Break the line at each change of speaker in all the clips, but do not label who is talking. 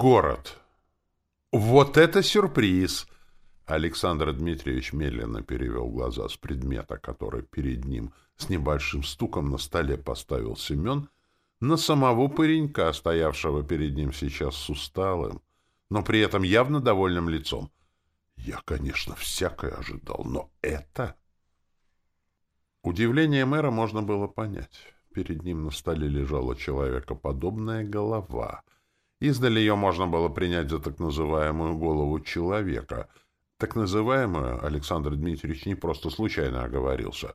Город. Вот это сюрприз! Александр Дмитриевич медленно перевел глаза с предмета, который перед ним с небольшим стуком на столе поставил Семен, на самого паренька, стоявшего перед ним сейчас с усталым, но при этом явно довольным лицом. Я, конечно, всякое ожидал, но это... Удивление мэра можно было понять. Перед ним на столе лежала человекоподобная голова. Издали ее можно было принять за так называемую голову человека. Так называемую Александр Дмитриевич не просто случайно оговорился.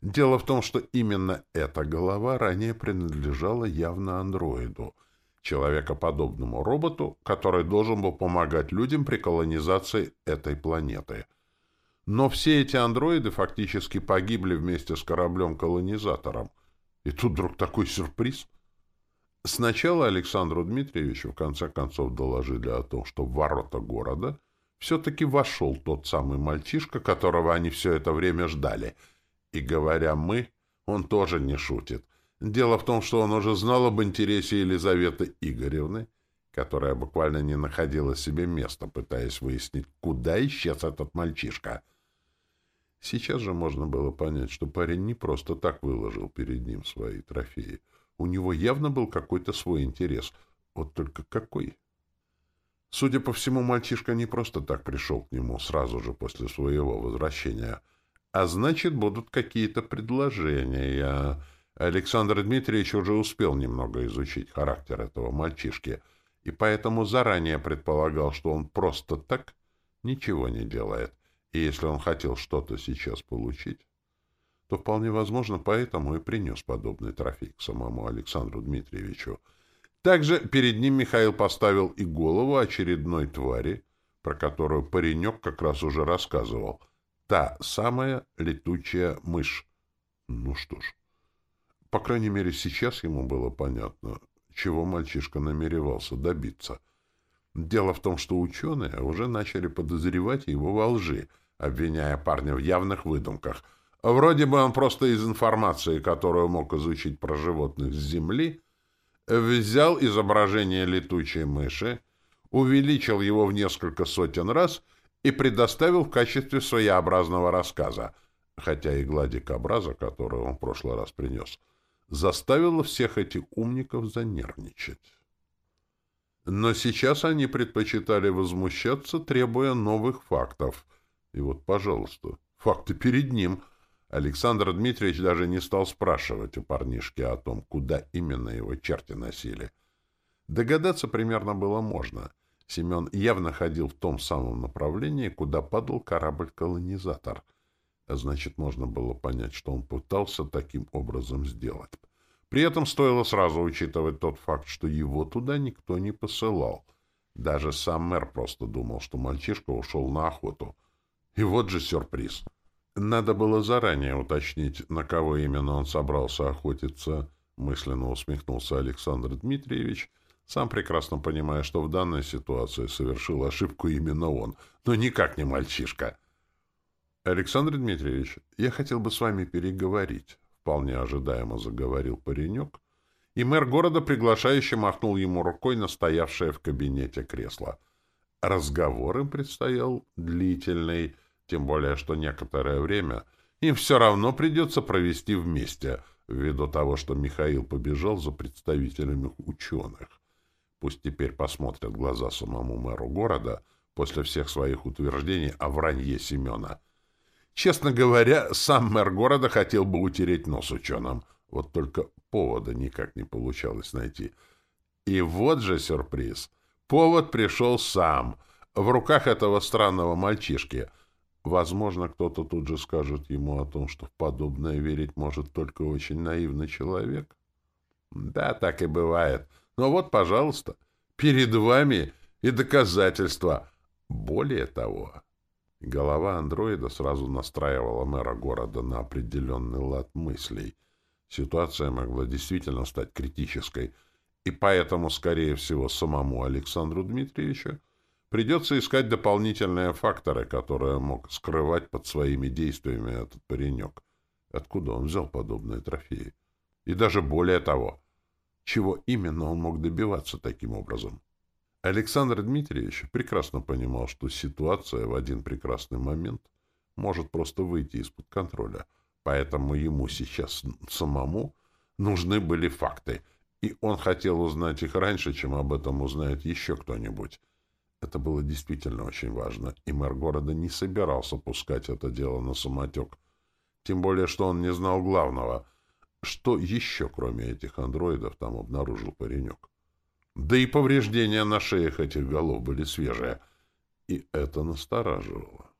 Дело в том, что именно эта голова ранее принадлежала явно андроиду, человекоподобному роботу, который должен был помогать людям при колонизации этой планеты. Но все эти андроиды фактически погибли вместе с кораблем-колонизатором, и тут вдруг такой сюрприз. Сначала Александру Дмитриевичу в конце концов доложили о том, что в ворота города все-таки вошел тот самый мальчишка, которого они все это время ждали. И говоря «мы», он тоже не шутит. Дело в том, что он уже знал об интересе Елизаветы Игоревны, которая буквально не находила себе места, пытаясь выяснить, куда исчез этот мальчишка — Сейчас же можно было понять, что парень не просто так выложил перед ним свои трофеи. У него явно был какой-то свой интерес. Вот только какой? Судя по всему, мальчишка не просто так пришел к нему сразу же после своего возвращения. А значит, будут какие-то предложения. Александр Дмитриевич уже успел немного изучить характер этого мальчишки, и поэтому заранее предполагал, что он просто так ничего не делает. И если он хотел что-то сейчас получить, то вполне возможно, поэтому и принес подобный трофей к самому Александру Дмитриевичу. Также перед ним Михаил поставил и голову очередной твари, про которую паренек как раз уже рассказывал. Та самая летучая мышь. Ну что ж, по крайней мере, сейчас ему было понятно, чего мальчишка намеревался добиться — Дело в том, что ученые уже начали подозревать его во лжи, обвиняя парня в явных выдумках. Вроде бы он просто из информации, которую мог изучить про животных с Земли, взял изображение летучей мыши, увеличил его в несколько сотен раз и предоставил в качестве своеобразного рассказа, хотя и гладик образа, который он в прошлый раз принес, заставила всех этих умников занервничать. Но сейчас они предпочитали возмущаться, требуя новых фактов. И вот, пожалуйста, факты перед ним. Александр Дмитриевич даже не стал спрашивать у парнишки о том, куда именно его черти носили. Догадаться примерно было можно. Семен явно ходил в том самом направлении, куда падал корабль-колонизатор. Значит, можно было понять, что он пытался таким образом сделать. При этом стоило сразу учитывать тот факт, что его туда никто не посылал. Даже сам мэр просто думал, что мальчишка ушел на охоту. И вот же сюрприз. Надо было заранее уточнить, на кого именно он собрался охотиться, мысленно усмехнулся Александр Дмитриевич, сам прекрасно понимая, что в данной ситуации совершил ошибку именно он, но никак не мальчишка. Александр Дмитриевич, я хотел бы с вами переговорить вполне ожидаемо заговорил паренек, и мэр города приглашающе махнул ему рукой на стоявшее в кабинете кресло. Разговор им предстоял длительный, тем более, что некоторое время им все равно придется провести вместе, ввиду того, что Михаил побежал за представителями ученых. Пусть теперь посмотрят глаза самому мэру города после всех своих утверждений о вранье Семена — Честно говоря, сам мэр города хотел бы утереть нос ученым. Вот только повода никак не получалось найти. И вот же сюрприз. Повод пришел сам, в руках этого странного мальчишки. Возможно, кто-то тут же скажет ему о том, что в подобное верить может только очень наивный человек. Да, так и бывает. Но вот, пожалуйста, перед вами и доказательства. Более того... Голова андроида сразу настраивала мэра города на определенный лад мыслей. Ситуация могла действительно стать критической, и поэтому, скорее всего, самому Александру Дмитриевичу придется искать дополнительные факторы, которые мог скрывать под своими действиями этот паренек. Откуда он взял подобные трофеи? И даже более того, чего именно он мог добиваться таким образом? Александр Дмитриевич прекрасно понимал, что ситуация в один прекрасный момент может просто выйти из-под контроля, поэтому ему сейчас самому нужны были факты, и он хотел узнать их раньше, чем об этом узнает еще кто-нибудь. Это было действительно очень важно, и мэр города не собирался пускать это дело на самотек. Тем более, что он не знал главного. Что еще, кроме этих андроидов, там обнаружил паренек? Да и повреждения на шеях этих голов были свежие. И это настораживало.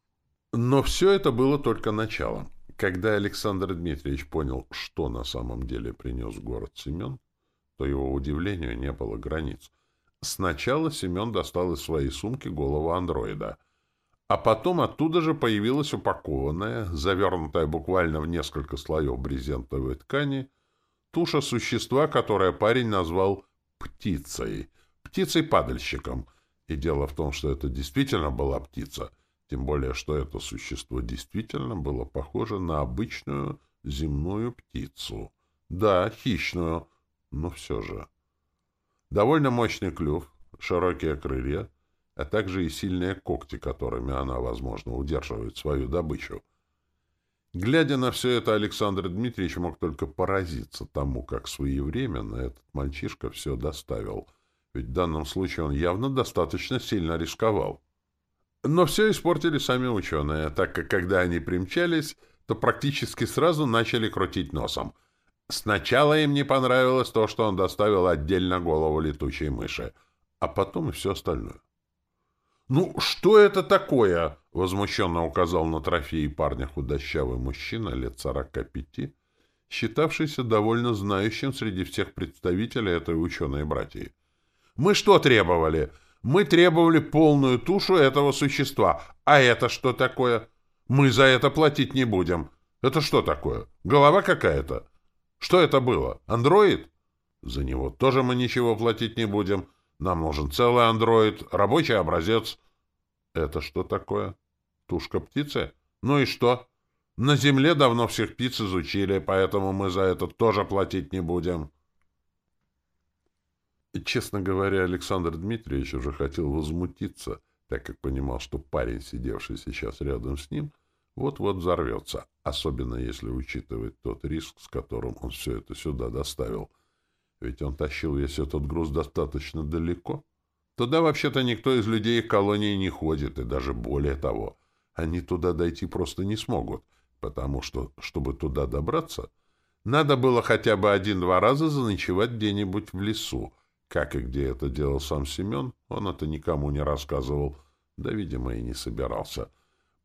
Но все это было только началом. Когда Александр Дмитриевич понял, что на самом деле принес город Семен, то его удивлению не было границ. Сначала Семен достал из своей сумки голову андроида, а потом оттуда же появилась упакованная, завернутая буквально в несколько слоев брезентовой ткани, туша существа, которое парень назвал птицей, птицей-падальщиком. И дело в том, что это действительно была птица, тем более, что это существо действительно было похоже на обычную земную птицу. Да, хищную, но все же. Довольно мощный клюв, широкие крылья, а также и сильные когти, которыми она, возможно, удерживает свою добычу. Глядя на все это, Александр Дмитриевич мог только поразиться тому, как своевременно этот мальчишка все доставил. Ведь в данном случае он явно достаточно сильно рисковал. Но все испортили сами ученые, так как когда они примчались, то практически сразу начали крутить носом — Сначала им не понравилось то, что он доставил отдельно голову летучей мыши, а потом и все остальное. «Ну, что это такое?» — возмущенно указал на трофеи парня худощавый мужчина лет сорока пяти, считавшийся довольно знающим среди всех представителей этой ученой братьи. «Мы что требовали? Мы требовали полную тушу этого существа. А это что такое? Мы за это платить не будем. Это что такое? Голова какая-то?» Что это было? Андроид? За него тоже мы ничего платить не будем. Нам нужен целый андроид, рабочий образец. Это что такое? Тушка птицы? Ну и что? На Земле давно всех птиц изучили, поэтому мы за это тоже платить не будем. И, честно говоря, Александр Дмитриевич уже хотел возмутиться, так как понимал, что парень, сидевший сейчас рядом с ним, — вот-вот взорвется, особенно если учитывать тот риск, с которым он все это сюда доставил. Ведь он тащил весь этот груз достаточно далеко. Туда вообще-то никто из людей колонии не ходит, и даже более того, они туда дойти просто не смогут, потому что, чтобы туда добраться, надо было хотя бы один-два раза заночевать где-нибудь в лесу. Как и где это делал сам Семен, он это никому не рассказывал, да, видимо, и не собирался.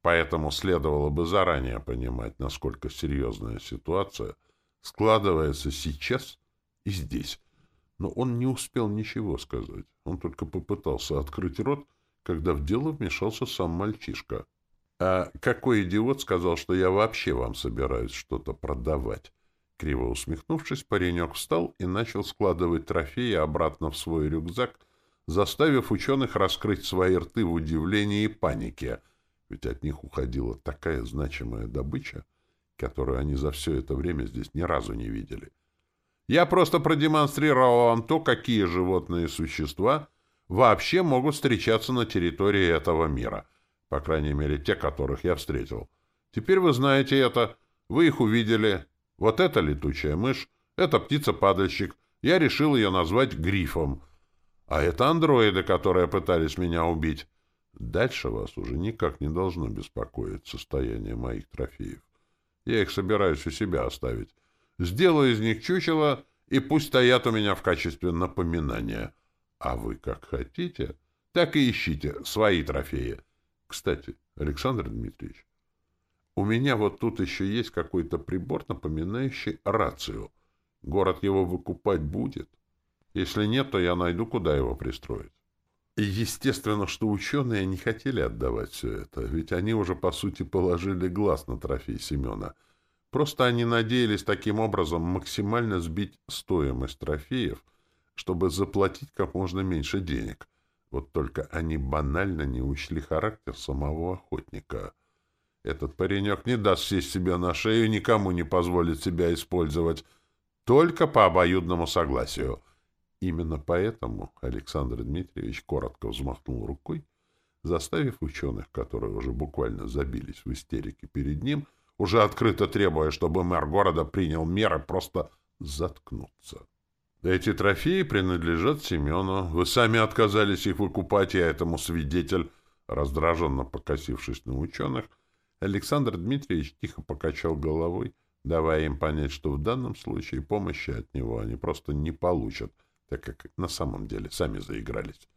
Поэтому следовало бы заранее понимать, насколько серьезная ситуация складывается сейчас и здесь. Но он не успел ничего сказать. Он только попытался открыть рот, когда в дело вмешался сам мальчишка. «А какой идиот сказал, что я вообще вам собираюсь что-то продавать?» Криво усмехнувшись, паренек встал и начал складывать трофеи обратно в свой рюкзак, заставив ученых раскрыть свои рты в удивлении и панике — ведь от них уходила такая значимая добыча, которую они за все это время здесь ни разу не видели. Я просто продемонстрировал вам то, какие животные существа вообще могут встречаться на территории этого мира, по крайней мере, те, которых я встретил. Теперь вы знаете это, вы их увидели. Вот это летучая мышь, это птица-падальщик, я решил ее назвать Грифом. А это андроиды, которые пытались меня убить. Дальше вас уже никак не должно беспокоить состояние моих трофеев. Я их собираюсь у себя оставить. Сделаю из них чучело, и пусть стоят у меня в качестве напоминания. А вы как хотите, так и ищите свои трофеи. Кстати, Александр Дмитриевич, у меня вот тут еще есть какой-то прибор, напоминающий рацию. Город его выкупать будет. Если нет, то я найду, куда его пристроить. Естественно, что ученые не хотели отдавать все это, ведь они уже, по сути, положили глаз на трофей Семена. Просто они надеялись таким образом максимально сбить стоимость трофеев, чтобы заплатить как можно меньше денег. Вот только они банально не учли характер самого охотника. Этот паренек не даст сесть себе на шею никому не позволит себя использовать, только по обоюдному согласию — именно поэтому Александр Дмитриевич коротко взмахнул рукой, заставив ученых, которые уже буквально забились в истерике перед ним, уже открыто требуя, чтобы мэр города принял меры, просто заткнуться. Эти трофеи принадлежат Семену. Вы сами отказались их выкупать, я этому свидетель. Раздраженно покосившись на ученых, Александр Дмитриевич тихо покачал головой, давая им понять, что в данном случае помощи от него они просто не получат, так как на самом деле сами заигрались.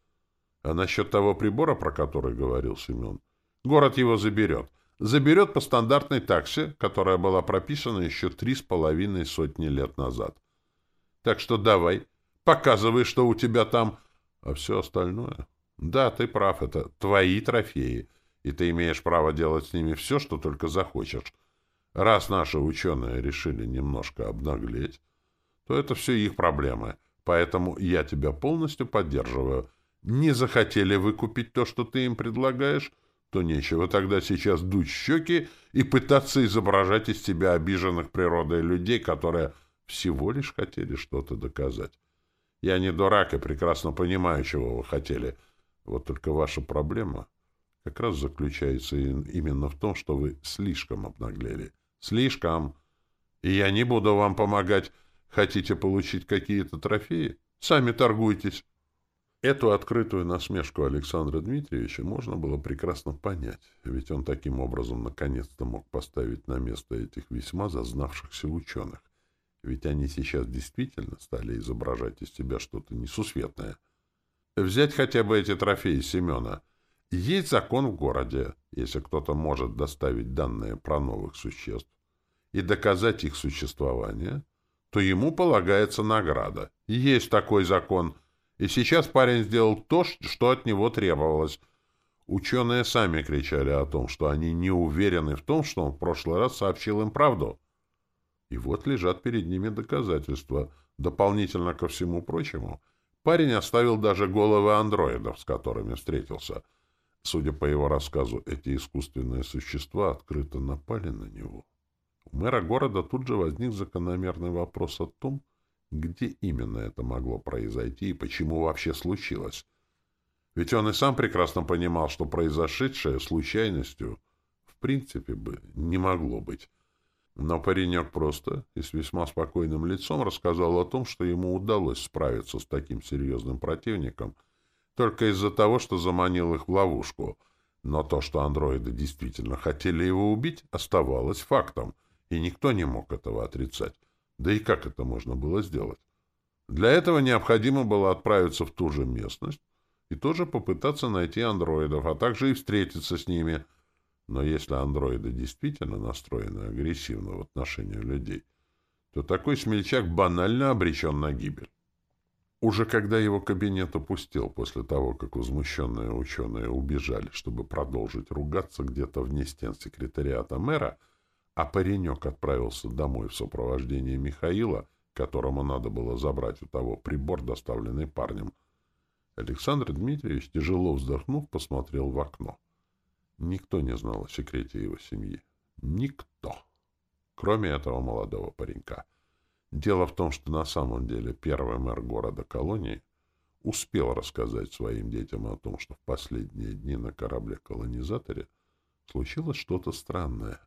А насчет того прибора, про который говорил Семен, город его заберет. Заберет по стандартной таксе, которая была прописана еще три с половиной сотни лет назад. Так что давай, показывай, что у тебя там. А все остальное... Да, ты прав, это твои трофеи, и ты имеешь право делать с ними все, что только захочешь. Раз наши ученые решили немножко обнаглеть, то это все их проблемы, поэтому я тебя полностью поддерживаю. Не захотели выкупить то, что ты им предлагаешь, то нечего тогда сейчас дуть щеки и пытаться изображать из себя обиженных природой людей, которые всего лишь хотели что-то доказать. Я не дурак и прекрасно понимаю, чего вы хотели. Вот только ваша проблема как раз заключается именно в том, что вы слишком обнаглели. Слишком. И я не буду вам помогать. Хотите получить какие-то трофеи? Сами торгуйтесь. Эту открытую насмешку Александра Дмитриевича можно было прекрасно понять, ведь он таким образом наконец-то мог поставить на место этих весьма зазнавшихся ученых. Ведь они сейчас действительно стали изображать из себя что-то несусветное. Взять хотя бы эти трофеи Семена. Есть закон в городе, если кто-то может доставить данные про новых существ и доказать их существование, то ему полагается награда. Есть такой закон. И сейчас парень сделал то, что от него требовалось. Ученые сами кричали о том, что они не уверены в том, что он в прошлый раз сообщил им правду. И вот лежат перед ними доказательства. Дополнительно ко всему прочему, парень оставил даже головы андроидов, с которыми встретился. Судя по его рассказу, эти искусственные существа открыто напали на него. Мэра города тут же возник закономерный вопрос о том, где именно это могло произойти и почему вообще случилось. Ведь он и сам прекрасно понимал, что произошедшее случайностью в принципе бы не могло быть. Но паренек просто и с весьма спокойным лицом рассказал о том, что ему удалось справиться с таким серьезным противником только из-за того, что заманил их в ловушку. Но то, что андроиды действительно хотели его убить, оставалось фактом, и никто не мог этого отрицать. Да и как это можно было сделать? Для этого необходимо было отправиться в ту же местность и тоже попытаться найти андроидов, а также и встретиться с ними — но если андроиды действительно настроены агрессивно в отношении людей, то такой смельчак банально обречен на гибель. Уже когда его кабинет опустел после того, как возмущенные ученые убежали, чтобы продолжить ругаться где-то вне стен секретариата мэра, а паренек отправился домой в сопровождении Михаила, которому надо было забрать у того прибор, доставленный парнем, Александр Дмитриевич, тяжело вздохнув, посмотрел в окно. Никто не знал о секрете его семьи. Никто. Кроме этого молодого паренька. Дело в том, что на самом деле первый мэр города-колонии успел рассказать своим детям о том, что в последние дни на корабле-колонизаторе случилось что-то странное.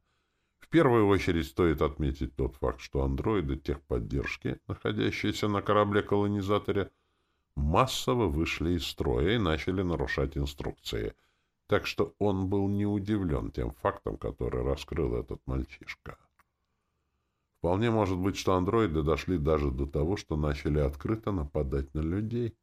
В первую очередь стоит отметить тот факт, что андроиды техподдержки, находящиеся на корабле-колонизаторе, массово вышли из строя и начали нарушать инструкции — так что он был не удивлен тем фактом, который раскрыл этот мальчишка. Вполне может быть, что андроиды дошли даже до того, что начали открыто нападать на людей.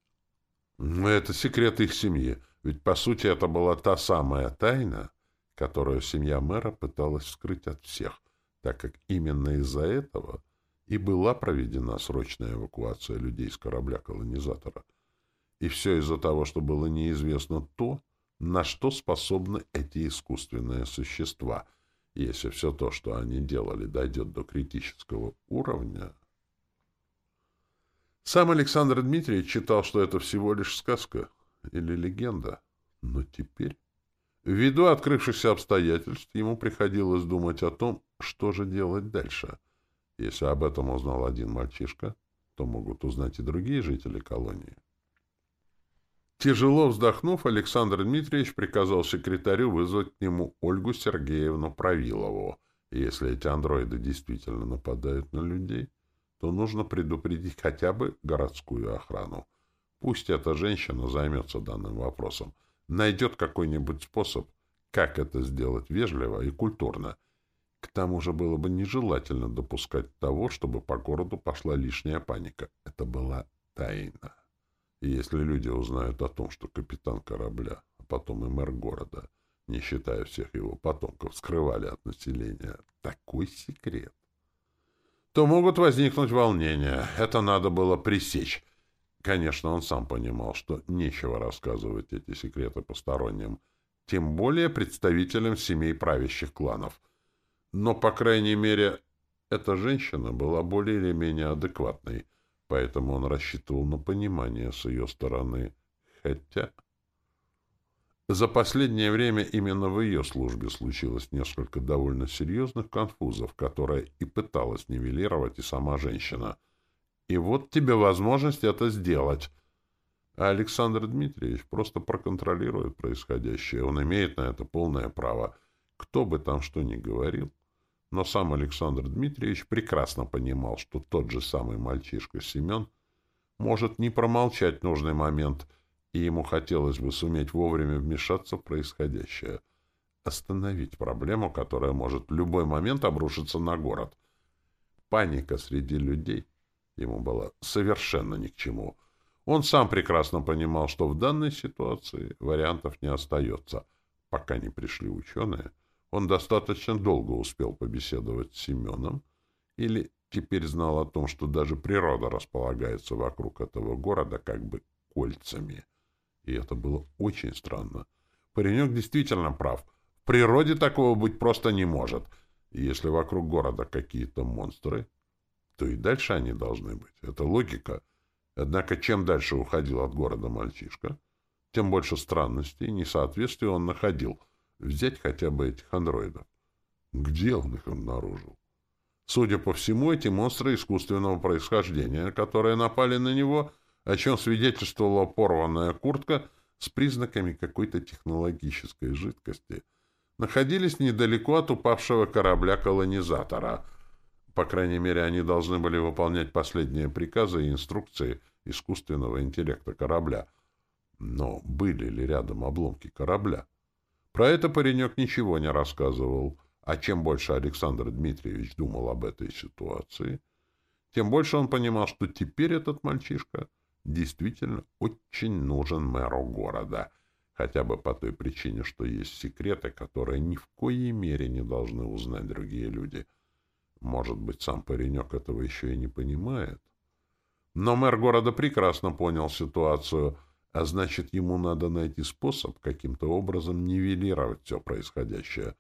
Но это секрет их семьи, ведь, по сути, это была та самая тайна, которую семья мэра пыталась скрыть от всех, так как именно из-за этого и была проведена срочная эвакуация людей с корабля-колонизатора. И все из-за того, что было неизвестно то, на что способны эти искусственные существа. Если все то, что они делали, дойдет до критического уровня... Сам Александр Дмитриевич считал, что это всего лишь сказка или легенда. Но теперь, ввиду открывшихся обстоятельств, ему приходилось думать о том, что же делать дальше. Если об этом узнал один мальчишка, то могут узнать и другие жители колонии. Тяжело вздохнув, Александр Дмитриевич приказал секретарю вызвать к нему Ольгу Сергеевну Правилову. если эти андроиды действительно нападают на людей, то нужно предупредить хотя бы городскую охрану. Пусть эта женщина займется данным вопросом, найдет какой-нибудь способ, как это сделать вежливо и культурно. К тому же было бы нежелательно допускать того, чтобы по городу пошла лишняя паника. Это была тайна. И если люди узнают о том, что капитан корабля, а потом и мэр города, не считая всех его потомков, скрывали от населения такой секрет, то могут возникнуть волнения. Это надо было пресечь. Конечно, он сам понимал, что нечего рассказывать эти секреты посторонним, тем более представителям семей правящих кланов. Но, по крайней мере, эта женщина была более или менее адекватной, поэтому он рассчитывал на понимание с ее стороны. Хотя... За последнее время именно в ее службе случилось несколько довольно серьезных конфузов, которые и пыталась нивелировать и сама женщина. И вот тебе возможность это сделать. Александр Дмитриевич просто проконтролирует происходящее. Он имеет на это полное право. Кто бы там что ни говорил. Но сам Александр Дмитриевич прекрасно понимал, что тот же самый мальчишка Семен может не промолчать нужный момент — и ему хотелось бы суметь вовремя вмешаться в происходящее, остановить проблему, которая может в любой момент обрушиться на город. Паника среди людей ему была совершенно ни к чему. Он сам прекрасно понимал, что в данной ситуации вариантов не остается. Пока не пришли ученые, он достаточно долго успел побеседовать с Семеном или теперь знал о том, что даже природа располагается вокруг этого города как бы кольцами — и это было очень странно. Паренек действительно прав. В природе такого быть просто не может. Если вокруг города какие-то монстры, то и дальше они должны быть. Это логика. Однако чем дальше уходил от города мальчишка, тем больше странностей и несоответствий он находил. Взять хотя бы этих андроидов. Где он их обнаружил? Судя по всему, эти монстры искусственного происхождения, которые напали на него — о чем свидетельствовала порванная куртка с признаками какой-то технологической жидкости, находились недалеко от упавшего корабля-колонизатора. По крайней мере, они должны были выполнять последние приказы и инструкции искусственного интеллекта корабля. Но были ли рядом обломки корабля? Про это паренек ничего не рассказывал. А чем больше Александр Дмитриевич думал об этой ситуации, тем больше он понимал, что теперь этот мальчишка действительно очень нужен мэру города, хотя бы по той причине, что есть секреты, которые ни в коей мере не должны узнать другие люди. Может быть, сам паренек этого еще и не понимает. Но мэр города прекрасно понял ситуацию, а значит, ему надо найти способ каким-то образом нивелировать все происходящее.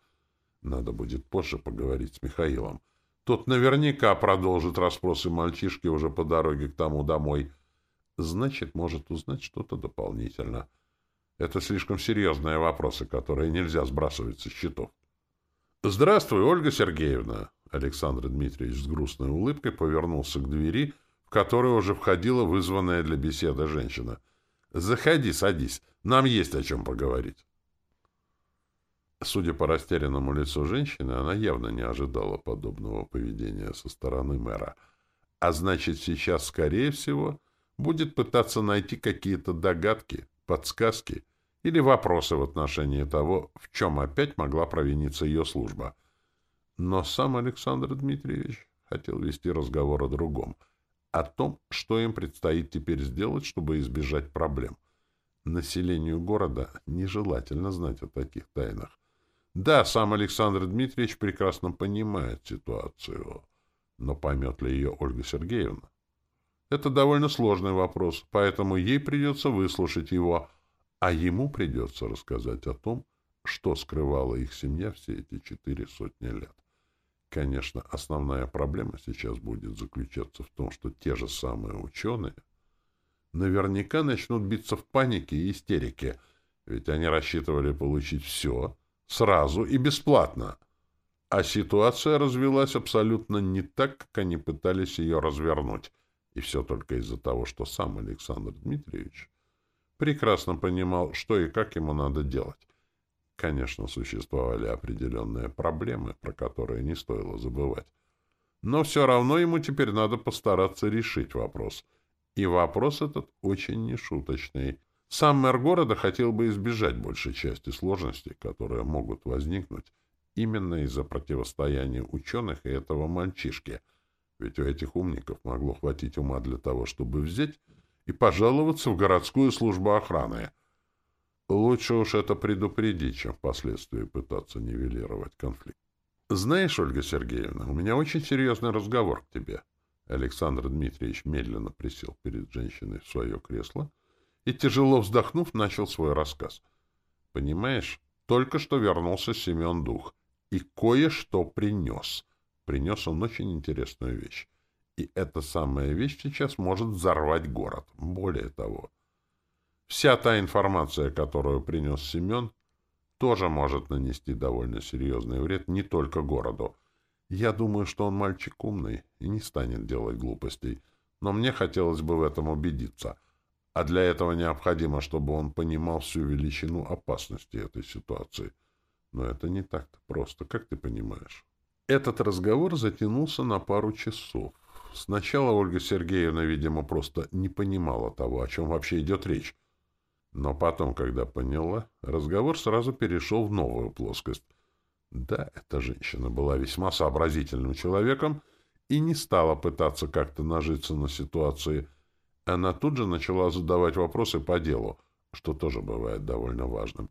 Надо будет позже поговорить с Михаилом. Тот наверняка продолжит расспросы мальчишки уже по дороге к тому домой — значит, может узнать что-то дополнительно. Это слишком серьезные вопросы, которые нельзя сбрасывать со счетов. «Здравствуй, Ольга Сергеевна!» Александр Дмитриевич с грустной улыбкой повернулся к двери, в которую уже входила вызванная для беседы женщина. «Заходи, садись. Нам есть о чем поговорить». Судя по растерянному лицу женщины, она явно не ожидала подобного поведения со стороны мэра. А значит, сейчас, скорее всего, будет пытаться найти какие-то догадки, подсказки или вопросы в отношении того, в чем опять могла провиниться ее служба. Но сам Александр Дмитриевич хотел вести разговор о другом, о том, что им предстоит теперь сделать, чтобы избежать проблем. Населению города нежелательно знать о таких тайнах. Да, сам Александр Дмитриевич прекрасно понимает ситуацию, но поймет ли ее Ольга Сергеевна? Это довольно сложный вопрос, поэтому ей придется выслушать его, а ему придется рассказать о том, что скрывала их семья все эти четыре сотни лет. Конечно, основная проблема сейчас будет заключаться в том, что те же самые ученые наверняка начнут биться в панике и истерике, ведь они рассчитывали получить все сразу и бесплатно. А ситуация развилась абсолютно не так, как они пытались ее развернуть — И все только из-за того, что сам Александр Дмитриевич прекрасно понимал, что и как ему надо делать. Конечно, существовали определенные проблемы, про которые не стоило забывать. Но все равно ему теперь надо постараться решить вопрос. И вопрос этот очень нешуточный. Сам мэр города хотел бы избежать большей части сложностей, которые могут возникнуть именно из-за противостояния ученых и этого мальчишки. Ведь у этих умников могло хватить ума для того, чтобы взять и пожаловаться в городскую службу охраны. Лучше уж это предупредить, чем впоследствии пытаться нивелировать конфликт. «Знаешь, Ольга Сергеевна, у меня очень серьезный разговор к тебе». Александр Дмитриевич медленно присел перед женщиной в свое кресло и, тяжело вздохнув, начал свой рассказ. «Понимаешь, только что вернулся Семен Дух и кое-что принес. Принес он очень интересную вещь. И эта самая вещь сейчас может взорвать город. Более того, вся та информация, которую принес Семен, тоже может нанести довольно серьезный вред не только городу. Я думаю, что он мальчик умный и не станет делать глупостей, но мне хотелось бы в этом убедиться. А для этого необходимо, чтобы он понимал всю величину опасности этой ситуации. Но это не так-то просто, как ты понимаешь. Этот разговор затянулся на пару часов. Сначала Ольга Сергеевна, видимо, просто не понимала того, о чем вообще идет речь. Но потом, когда поняла, разговор сразу перешел в новую плоскость. Да, эта женщина была весьма сообразительным человеком и не стала пытаться как-то нажиться на ситуации. Она тут же начала задавать вопросы по делу, что тоже бывает довольно важным.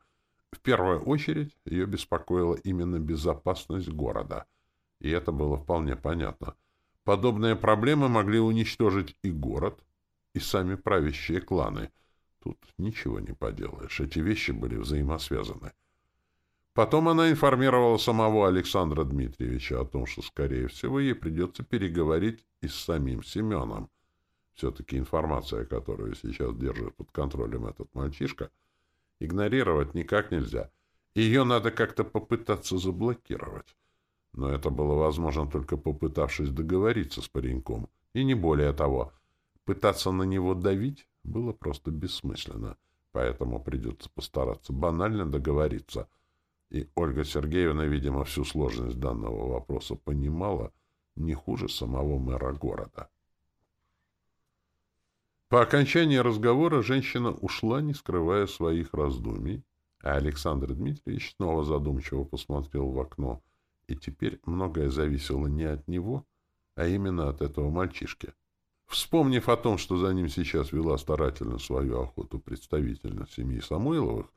В первую очередь ее беспокоила именно безопасность города, и это было вполне понятно. Подобные проблемы могли уничтожить и город, и сами правящие кланы — Тут ничего не поделаешь, эти вещи были взаимосвязаны. Потом она информировала самого Александра Дмитриевича о том, что, скорее всего, ей придется переговорить и с самим Семеном. Все-таки информация, которую сейчас держит под контролем этот мальчишка, игнорировать никак нельзя. Ее надо как-то попытаться заблокировать. Но это было возможно только попытавшись договориться с пареньком. И не более того. Пытаться на него давить было просто бессмысленно, поэтому придется постараться банально договориться. И Ольга Сергеевна, видимо, всю сложность данного вопроса понимала не хуже самого мэра города. По окончании разговора женщина ушла, не скрывая своих раздумий, а Александр Дмитриевич снова задумчиво посмотрел в окно, и теперь многое зависело не от него, а именно от этого мальчишки. Вспомнив о том, что за ним сейчас вела старательно свою охоту представительница семьи Самойловых,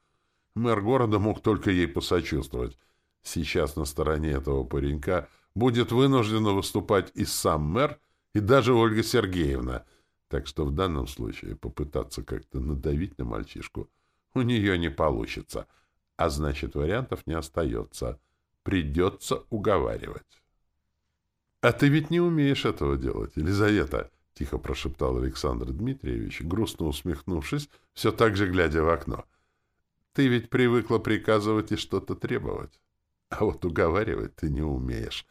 мэр города мог только ей посочувствовать. Сейчас на стороне этого паренька будет вынуждена выступать и сам мэр, и даже Ольга Сергеевна. Так что в данном случае попытаться как-то надавить на мальчишку у нее не получится. А значит, вариантов не остается. Придется уговаривать. — А ты ведь не умеешь этого делать, Елизавета? — тихо прошептал Александр Дмитриевич, грустно усмехнувшись, все так же глядя в окно. — Ты ведь привыкла приказывать и что-то требовать. А вот уговаривать ты не умеешь.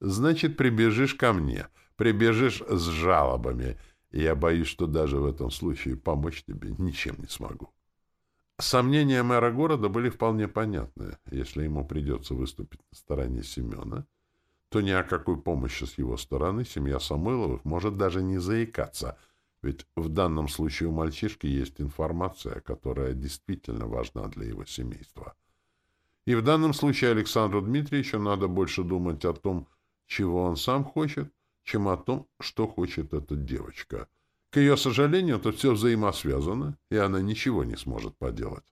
Значит, прибежишь ко мне, прибежишь с жалобами, и я боюсь, что даже в этом случае помочь тебе ничем не смогу. Сомнения мэра города были вполне понятны. Если ему придется выступить на стороне Семена — то ни о какой помощи с его стороны семья Самойловых может даже не заикаться, ведь в данном случае у мальчишки есть информация, которая действительно важна для его семейства. И в данном случае Александру Дмитриевичу надо больше думать о том, чего он сам хочет, чем о том, что хочет эта девочка. К ее сожалению, это все взаимосвязано, и она ничего не сможет поделать.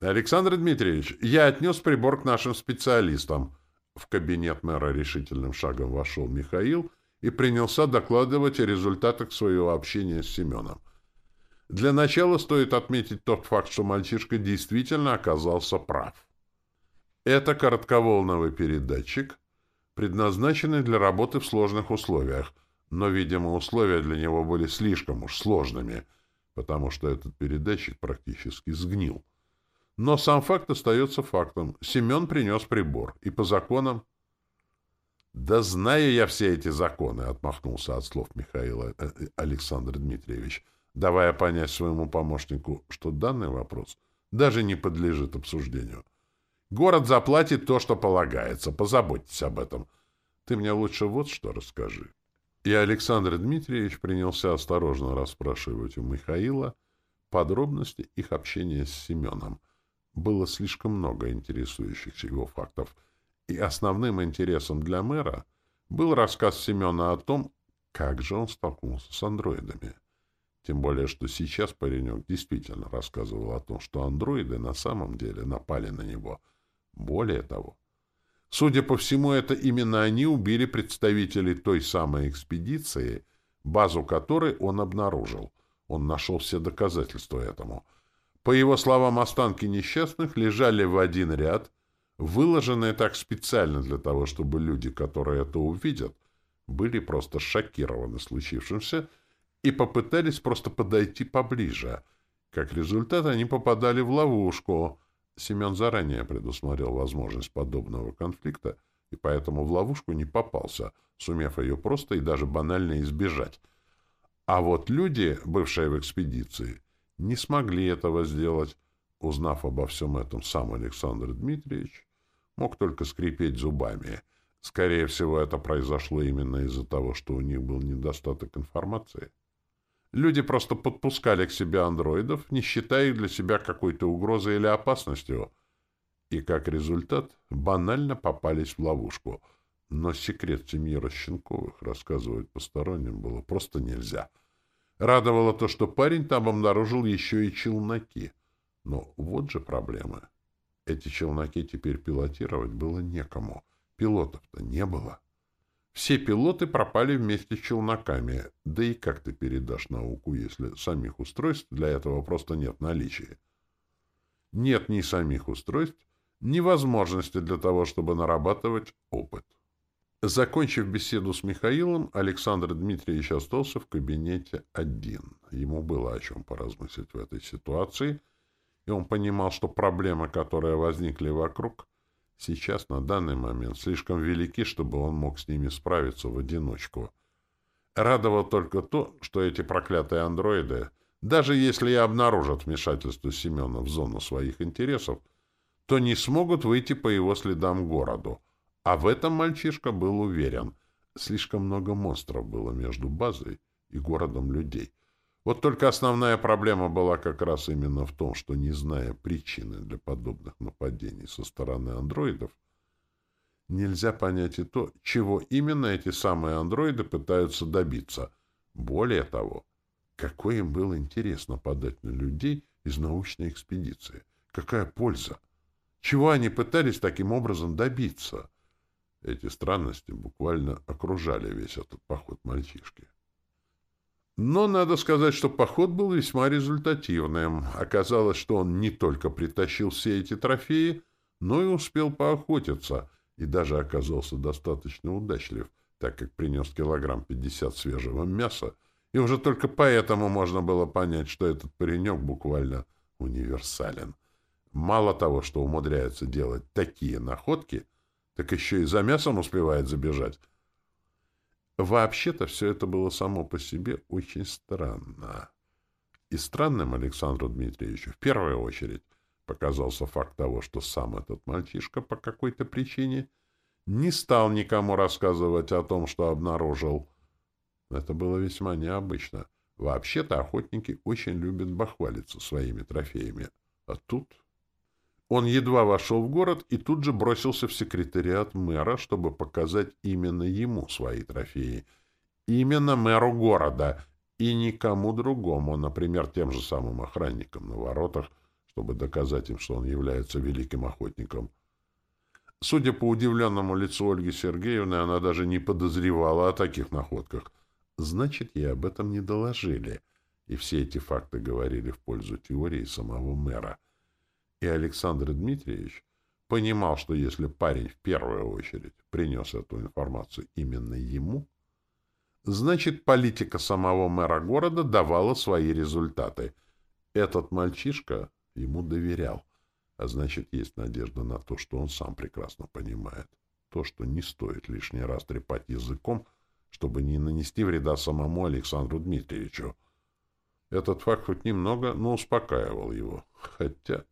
«Александр Дмитриевич, я отнес прибор к нашим специалистам», в кабинет мэра решительным шагом вошел Михаил и принялся докладывать о результатах своего общения с Семеном. Для начала стоит отметить тот факт, что мальчишка действительно оказался прав. Это коротковолновый передатчик, предназначенный для работы в сложных условиях, но, видимо, условия для него были слишком уж сложными, потому что этот передатчик практически сгнил. Но сам факт остается фактом. Семен принес прибор, и по законам... Да знаю я все эти законы, отмахнулся от слов Михаила э, э, Александр Дмитриевич, давая понять своему помощнику, что данный вопрос даже не подлежит обсуждению. Город заплатит то, что полагается. Позаботьтесь об этом. Ты мне лучше вот что расскажи. И Александр Дмитриевич принялся осторожно расспрашивать у Михаила подробности их общения с Семеном. Было слишком много интересующих его фактов, и основным интересом для мэра был рассказ Семена о том, как же он столкнулся с андроидами. Тем более, что сейчас паренек действительно рассказывал о том, что андроиды на самом деле напали на него. Более того, судя по всему, это именно они убили представителей той самой экспедиции, базу которой он обнаружил. Он нашел все доказательства этому. По его словам, останки несчастных лежали в один ряд, выложенные так специально для того, чтобы люди, которые это увидят, были просто шокированы случившимся и попытались просто подойти поближе. Как результат, они попадали в ловушку. Семен заранее предусмотрел возможность подобного конфликта, и поэтому в ловушку не попался, сумев ее просто и даже банально избежать. А вот люди, бывшие в экспедиции, не смогли этого сделать. Узнав обо всем этом, сам Александр Дмитриевич мог только скрипеть зубами. Скорее всего, это произошло именно из-за того, что у них был недостаток информации. Люди просто подпускали к себе андроидов, не считая их для себя какой-то угрозой или опасностью, и, как результат, банально попались в ловушку. Но секрет семьи Рощенковых рассказывать посторонним было просто нельзя. Радовало то, что парень там обнаружил еще и челноки. Но вот же проблемы. Эти челноки теперь пилотировать было некому. Пилотов-то не было. Все пилоты пропали вместе с челноками. Да и как ты передашь науку, если самих устройств для этого просто нет наличия? Нет ни самих устройств, ни возможности для того, чтобы нарабатывать опыт. Закончив беседу с Михаилом, Александр Дмитриевич остался в кабинете один. Ему было о чем поразмыслить в этой ситуации, и он понимал, что проблемы, которые возникли вокруг, сейчас на данный момент слишком велики, чтобы он мог с ними справиться в одиночку. Радовало только то, что эти проклятые андроиды, даже если и обнаружат вмешательство Семена в зону своих интересов, то не смогут выйти по его следам городу. А в этом мальчишка был уверен. Слишком много монстров было между базой и городом людей. Вот только основная проблема была как раз именно в том, что, не зная причины для подобных нападений со стороны андроидов, нельзя понять и то, чего именно эти самые андроиды пытаются добиться. Более того, какой им был интерес нападать на людей из научной экспедиции? Какая польза? Чего они пытались таким образом добиться? Эти странности буквально окружали весь этот поход мальчишки. Но надо сказать, что поход был весьма результативным. Оказалось, что он не только притащил все эти трофеи, но и успел поохотиться, и даже оказался достаточно удачлив, так как принес килограмм пятьдесят свежего мяса, и уже только поэтому можно было понять, что этот паренек буквально универсален. Мало того, что умудряется делать такие находки, так еще и за мясом успевает забежать. Вообще-то все это было само по себе очень странно. И странным Александру Дмитриевичу в первую очередь показался факт того, что сам этот мальчишка по какой-то причине не стал никому рассказывать о том, что обнаружил. Это было весьма необычно. Вообще-то охотники очень любят бахвалиться своими трофеями. А тут... Он едва вошел в город и тут же бросился в секретариат мэра, чтобы показать именно ему свои трофеи. Именно мэру города и никому другому, например, тем же самым охранникам на воротах, чтобы доказать им, что он является великим охотником. Судя по удивленному лицу Ольги Сергеевны, она даже не подозревала о таких находках. Значит, ей об этом не доложили. И все эти факты говорили в пользу теории самого мэра — и Александр Дмитриевич понимал, что если парень в первую очередь принес эту информацию именно ему, значит, политика самого мэра города давала свои результаты. Этот мальчишка ему доверял, а значит, есть надежда на то, что он сам прекрасно понимает то, что не стоит лишний раз трепать языком, чтобы не нанести вреда самому Александру Дмитриевичу. Этот факт хоть немного, но успокаивал его. Хотя...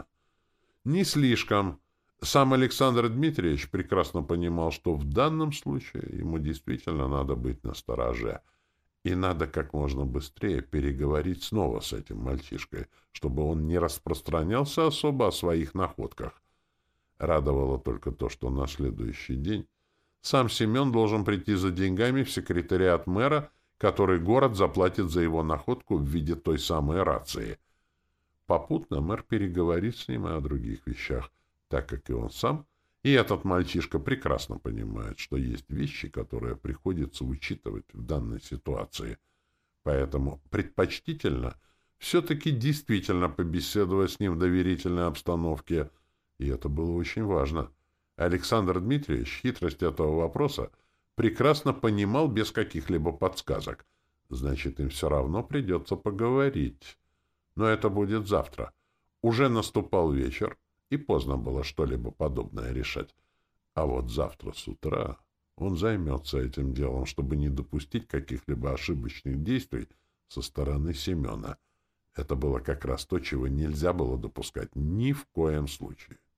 Не слишком. Сам Александр Дмитриевич прекрасно понимал, что в данном случае ему действительно надо быть настороже. И надо как можно быстрее переговорить снова с этим мальчишкой, чтобы он не распространялся особо о своих находках. Радовало только то, что на следующий день сам Семен должен прийти за деньгами в секретариат мэра, который город заплатит за его находку в виде той самой рации. Попутно мэр переговорит с ним и о других вещах, так как и он сам, и этот мальчишка прекрасно понимает, что есть вещи, которые приходится учитывать в данной ситуации. Поэтому предпочтительно все-таки действительно побеседовать с ним в доверительной обстановке, и это было очень важно. Александр Дмитриевич хитрость этого вопроса прекрасно понимал без каких-либо подсказок. Значит, им все равно придется поговорить. Но это будет завтра. Уже наступал вечер, и поздно было что-либо подобное решать. А вот завтра с утра он займется этим делом, чтобы не допустить каких-либо ошибочных действий со стороны Семена. Это было как раз то, чего нельзя было допускать ни в коем случае.